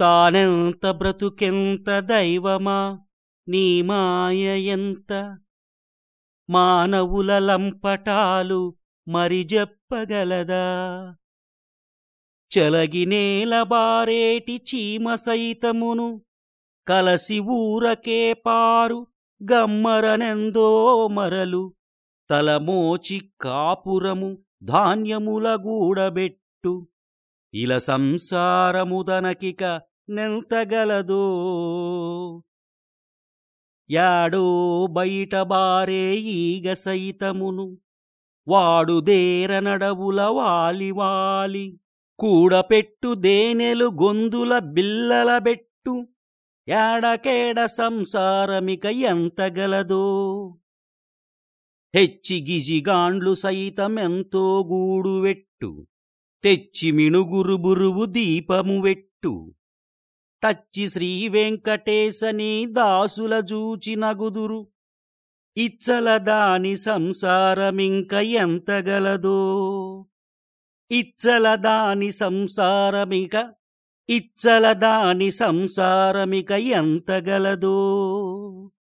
తానెంత బ్రతుకెంత దైవమా? నీ మాయ ఎంత? మానవుల లంపటాలు మరి చెప్పగలదా? చెలగినేల బారేటి చీమ సైతమును కలసి ఊరకే పారు గమ్మరనెందో మరలు తలమోచి కాపురము ధాన్యముల గూడబెట్టు. ఇల సంసారముదనకిక నెంతగలదో. యాడో బయట బారే ఈగ సైతమును వాడుదేర నడవుల వాలి వాలి కూడపెట్టు దేనెలు గొందుల బిల్లల బెట్టు యాడకేడ సంసారమిక ఎంతగలదో. హెచ్చి గిజిగాండ్లు సైతమెంతో గూడువెట్టు తెచ్చి మిణుగురు బురువు దీపము వెట్టు. తచ్చి శ్రీ వెంకటేశని దాసుల జూచినగుదురు ఇచ్చల దాని సంసారమింక ఎంతగలదో. ఇచ్చల దాని సంసారమిక ఇచ్చల దాని సంసారమిక ఎంతగలదో.